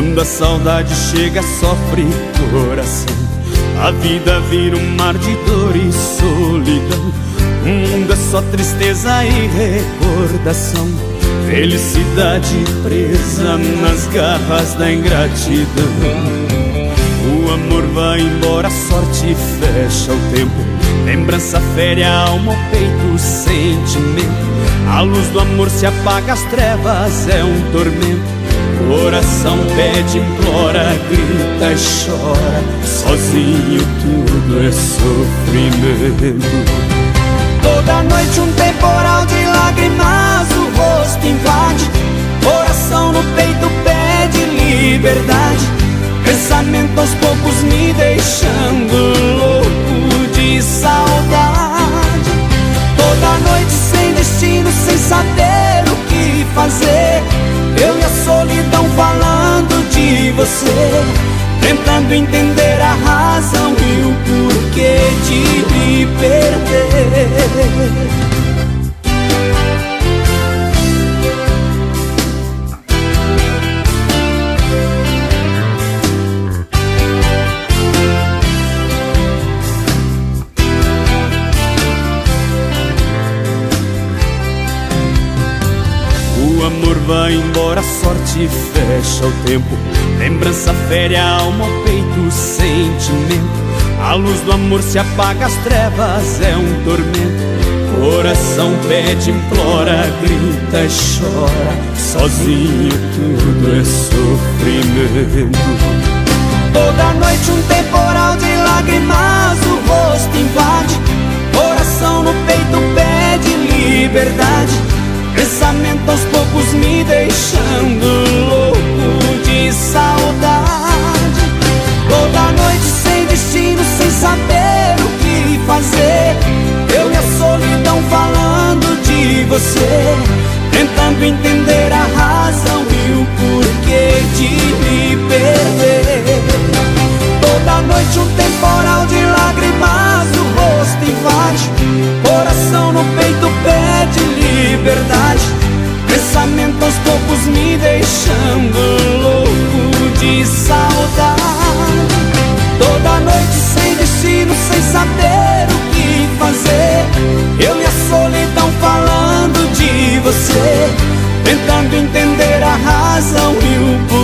Quando a saudade chega, sofre coração. A vida vira um mar de dor e solidão. O mundo é só tristeza e recordação. Felicidade presa nas garras da ingratidão. O amor vai embora, a sorte fecha o tempo. Lembrança fere a alma, o peito, o sentimento. A luz do amor se apaga, as trevas é um tormento. Coração pede, implora, grita e chora. Sozinho tudo é sofrimento. Toda noite um temporal de lágrimas, o rosto invade. Coração no peito pede liberdade. Pensamento aos poucos me deixando louco de saudade. Toda noite sem destino, sem saber o que fazer. Eu e a solidão falando de você Tentando entender a razão e o porquê de me perder vai embora, a sorte fecha o tempo. Lembrança fere a alma, o peito, o sentimento. A luz do amor se apaga, as trevas é um tormento. Coração pede, implora, grita chora. Sozinho tudo é sofrimento. Toda noite um você Tentando entender a razão e o porquê de me perder. Toda noite um temporal razão e o poder.